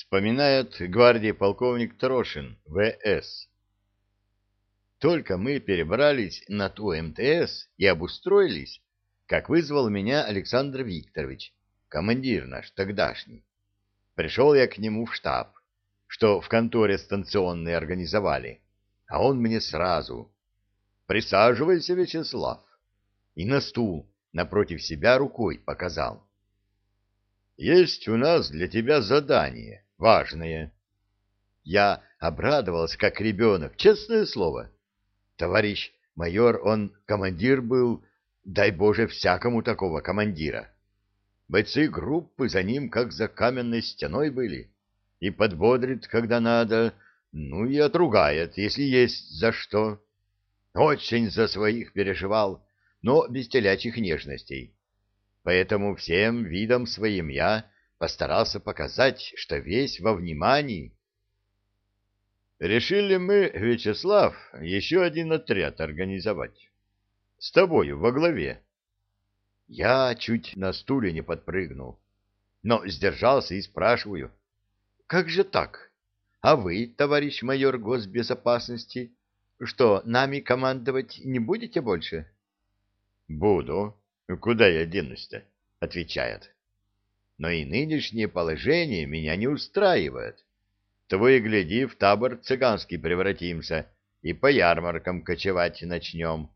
Вспоминает гвардии полковник Трошин, ВС. Только мы перебрались на ту МТС и обустроились, как вызвал меня Александр Викторович, командир наш тогдашний. Пришел я к нему в штаб, что в конторе станционной организовали, а он мне сразу «Присаживайся, Вячеслав!» и на стул напротив себя рукой показал. «Есть у нас для тебя задание, важное». Я обрадовался, как ребенок, честное слово. Товарищ майор, он командир был, дай Боже, всякому такого командира. Бойцы группы за ним как за каменной стеной были. И подбодрит, когда надо, ну и отругает, если есть за что. Очень за своих переживал, но без телячьих нежностей. Поэтому всем видом своим я постарался показать, что весь во внимании. Решили мы, Вячеслав, еще один отряд организовать. С тобою во главе. Я чуть на стуле не подпрыгнул, но сдержался и спрашиваю. Как же так? А вы, товарищ майор госбезопасности, что, нами командовать не будете больше? Буду. Куда я денусь-то? Отвечает. Но и нынешнее положение меня не устраивает. Того и гляди, в табор цыганский превратимся и по ярмаркам кочевать начнем.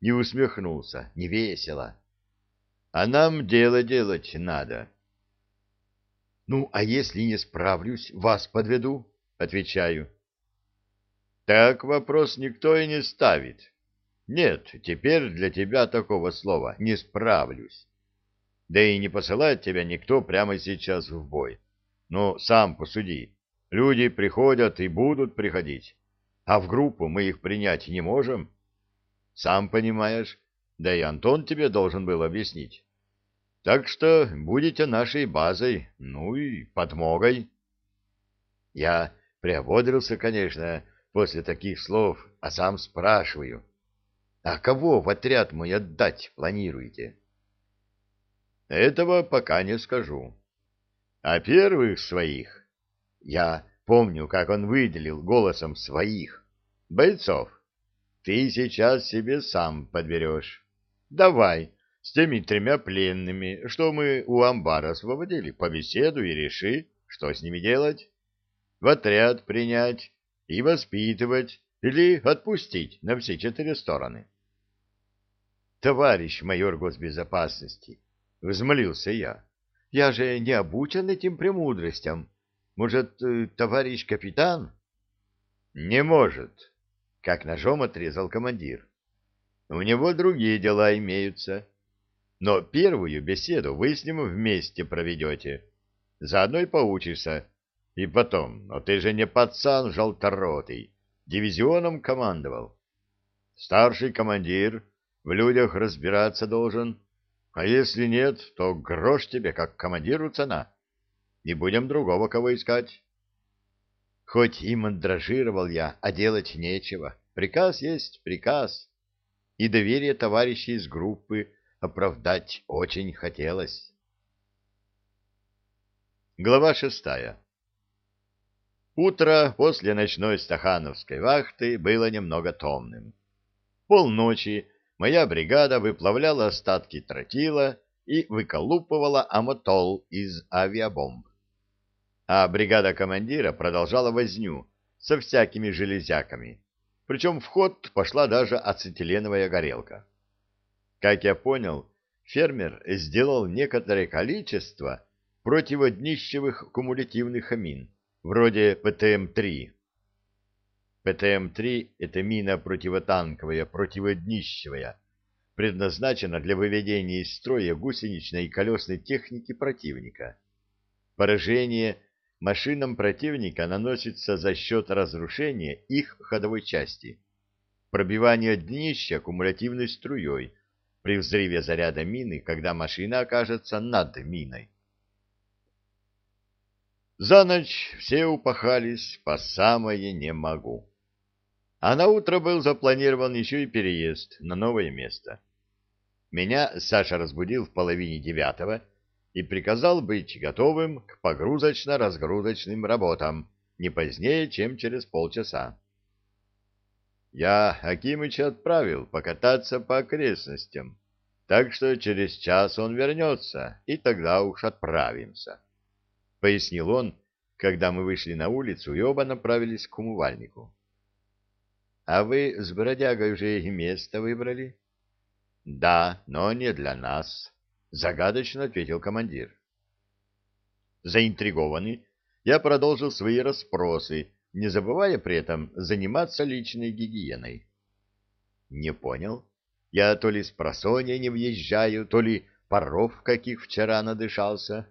И усмехнулся, невесело. А нам дело делать надо. Ну, а если не справлюсь, вас подведу, отвечаю. Так вопрос никто и не ставит. Нет, теперь для тебя такого слова «не справлюсь». Да и не посылает тебя никто прямо сейчас в бой. Ну, сам посуди. Люди приходят и будут приходить, а в группу мы их принять не можем. Сам понимаешь, да и Антон тебе должен был объяснить. Так что будете нашей базой, ну и подмогой. Я приободрился, конечно, после таких слов, а сам спрашиваю, а кого в отряд мой отдать планируете? Этого пока не скажу. А первых своих я помню, как он выделил голосом своих бойцов. Ты сейчас себе сам подберешь. Давай, с теми тремя пленными, что мы у амбара освободили, побеседуй и реши, что с ними делать. В отряд принять и воспитывать или отпустить на все четыре стороны. Товарищ майор госбезопасности, взмолился я, я же не обучен этим премудростям. Может, э, товарищ капитан? Не может, как ножом отрезал командир. У него другие дела имеются. Но первую беседу вы с ним вместе проведете. Заодно и поучишься, и потом, но ты же не пацан желторотый, дивизионом командовал. Старший командир в людях разбираться должен, а если нет, то грош тебе, как командиру цена. Не будем другого кого искать. Хоть и мандражировал я, а делать нечего. Приказ есть приказ. И доверие товарищей из группы оправдать очень хотелось. Глава шестая Утро после ночной стахановской вахты было немного томным. Полночи моя бригада выплавляла остатки тротила и выколупывала амотол из авиабомб. А бригада командира продолжала возню со всякими железяками, причем в ход пошла даже ацетиленовая горелка. Как я понял, фермер сделал некоторое количество противоднищевых кумулятивных мин, вроде ПТМ-3. ПТМ-3 — это мина противотанковая, противоднищевая, предназначена для выведения из строя гусеничной и колесной техники противника. Поражение машинам противника наносится за счет разрушения их ходовой части, пробивания днища кумулятивной струей при взрыве заряда мины, когда машина окажется над миной. За ночь все упахались по самое не могу. А на утро был запланирован еще и переезд на новое место. Меня Саша разбудил в половине девятого и приказал быть готовым к погрузочно-разгрузочным работам не позднее, чем через полчаса. Я Акимыча отправил покататься по окрестностям, так что через час он вернется, и тогда уж отправимся, — пояснил он, когда мы вышли на улицу и оба направились к умывальнику. — А вы с бродягой уже и место выбрали? — Да, но не для нас, — загадочно ответил командир. Заинтригованный, я продолжил свои расспросы, не забывая при этом заниматься личной гигиеной. — Не понял. Я то ли с просонья не въезжаю, то ли паров каких вчера надышался.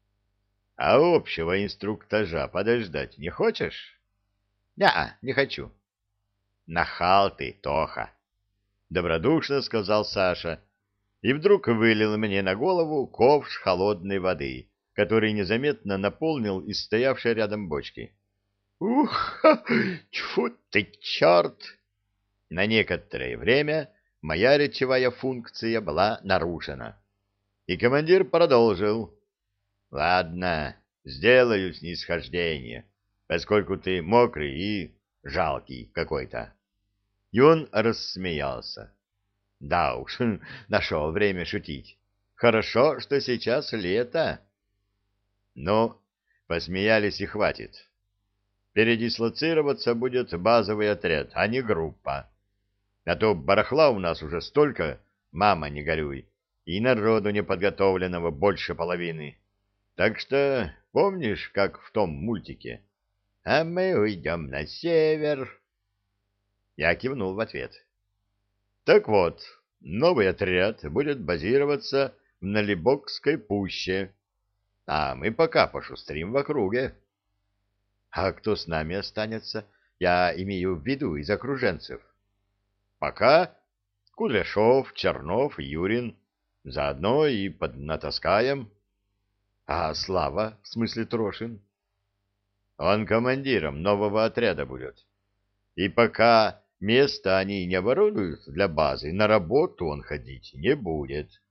— А общего инструктажа подождать не хочешь? — Не, не хочу. Нахал ты, Тоха! — добродушно сказал Саша, и вдруг вылил мне на голову ковш холодной воды, который незаметно наполнил из стоявшей рядом бочки. — Ух, тьфу ты, черт! На некоторое время моя речевая функция была нарушена. И командир продолжил. — Ладно, сделаю снисхождение, поскольку ты мокрый и жалкий какой-то. И он рассмеялся. Да уж, нашел время шутить. Хорошо, что сейчас лето. Ну, посмеялись и хватит. Передислоцироваться будет базовый отряд, а не группа. А то барахла у нас уже столько, мама, не горюй, и народу неподготовленного больше половины. Так что помнишь, как в том мультике? А мы уйдем на север, я кивнул в ответ. Так вот, новый отряд будет базироваться в Налибокской пуще, а мы пока пошустрим в округе. А кто с нами останется, я имею в виду из окруженцев. Пока Кудряшов, Чернов Юрин, заодно и поднатаскаем. А Слава, в смысле Трошин? Он командиром нового отряда будет. И пока Место они не оборудуют для базы, на работу он ходить не будет.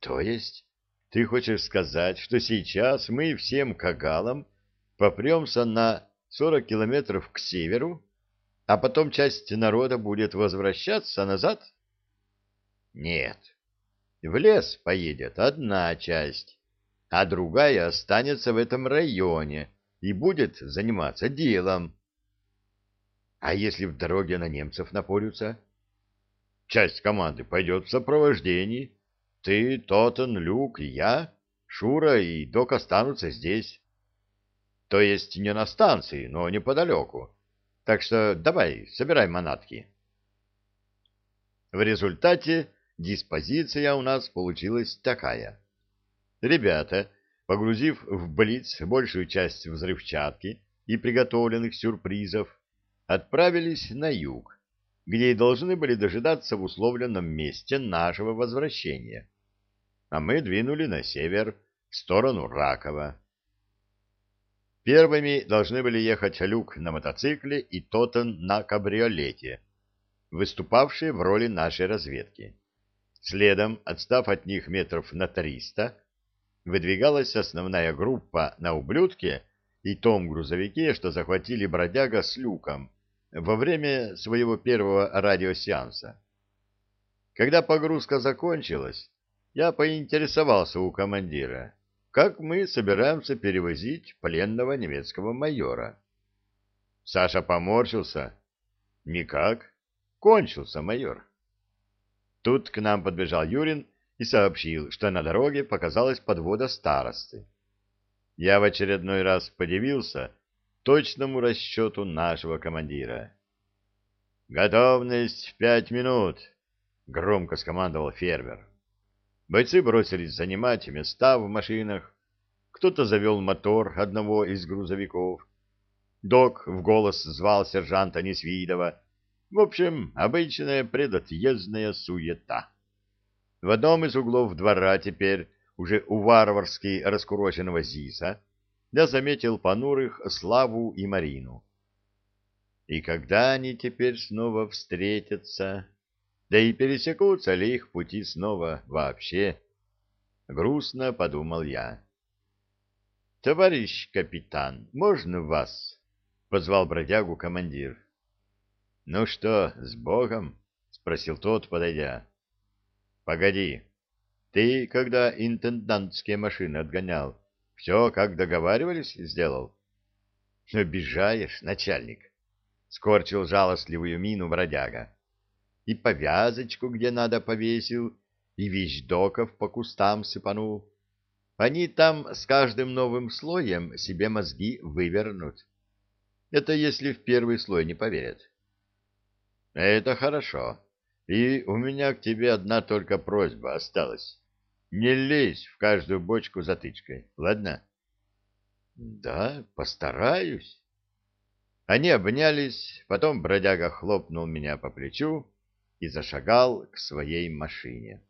То есть ты хочешь сказать, что сейчас мы всем кагалам попремся на сорок километров к северу, а потом часть народа будет возвращаться назад? Нет. В лес поедет одна часть, а другая останется в этом районе и будет заниматься делом. А если в дороге на немцев напорются? Часть команды пойдет в сопровождении. Ты, Тотен, Люк я, Шура и Док останутся здесь. То есть не на станции, но неподалеку. Так что давай, собирай манатки. В результате диспозиция у нас получилась такая. Ребята, погрузив в Блиц большую часть взрывчатки и приготовленных сюрпризов, отправились на юг, где и должны были дожидаться в условленном месте нашего возвращения. А мы двинули на север, в сторону Ракова. Первыми должны были ехать Люк на мотоцикле и Тотен на кабриолете, выступавшие в роли нашей разведки. Следом, отстав от них метров на триста, выдвигалась основная группа на ублюдке и том грузовике, что захватили бродяга с люком, во время своего первого радиосеанса. Когда погрузка закончилась, я поинтересовался у командира, как мы собираемся перевозить пленного немецкого майора. Саша поморщился. Никак. Кончился майор. Тут к нам подбежал Юрин и сообщил, что на дороге показалась подвода старосты. Я в очередной раз подивился, точному расчету нашего командира. «Готовность в пять минут!» — громко скомандовал фермер. Бойцы бросились занимать места в машинах. Кто-то завел мотор одного из грузовиков. Док в голос звал сержанта Несвидова. В общем, обычная предотъездная суета. В одном из углов двора теперь, уже у варварски раскуроченного ЗИСа, я заметил понурых Славу и Марину. И когда они теперь снова встретятся, да и пересекутся ли их пути снова вообще? — грустно подумал я. «Товарищ капитан, можно вас?» — позвал бродягу командир. «Ну что, с Богом?» — спросил тот, подойдя. «Погоди, ты, когда интендантские машины отгонял, все, как договаривались, сделал?» «Обижаешь, начальник!» — скорчил жалостливую мину бродяга. «И повязочку, где надо, повесил, и вещдоков по кустам сыпанул. Они там с каждым новым слоем себе мозги вывернут. Это если в первый слой не поверят. Это хорошо. И у меня к тебе одна только просьба осталась. Не лезь в каждую бочку затычкой, ладно? Да, постараюсь. Они обнялись, потом бродяга хлопнул меня по плечу и зашагал к своей машине.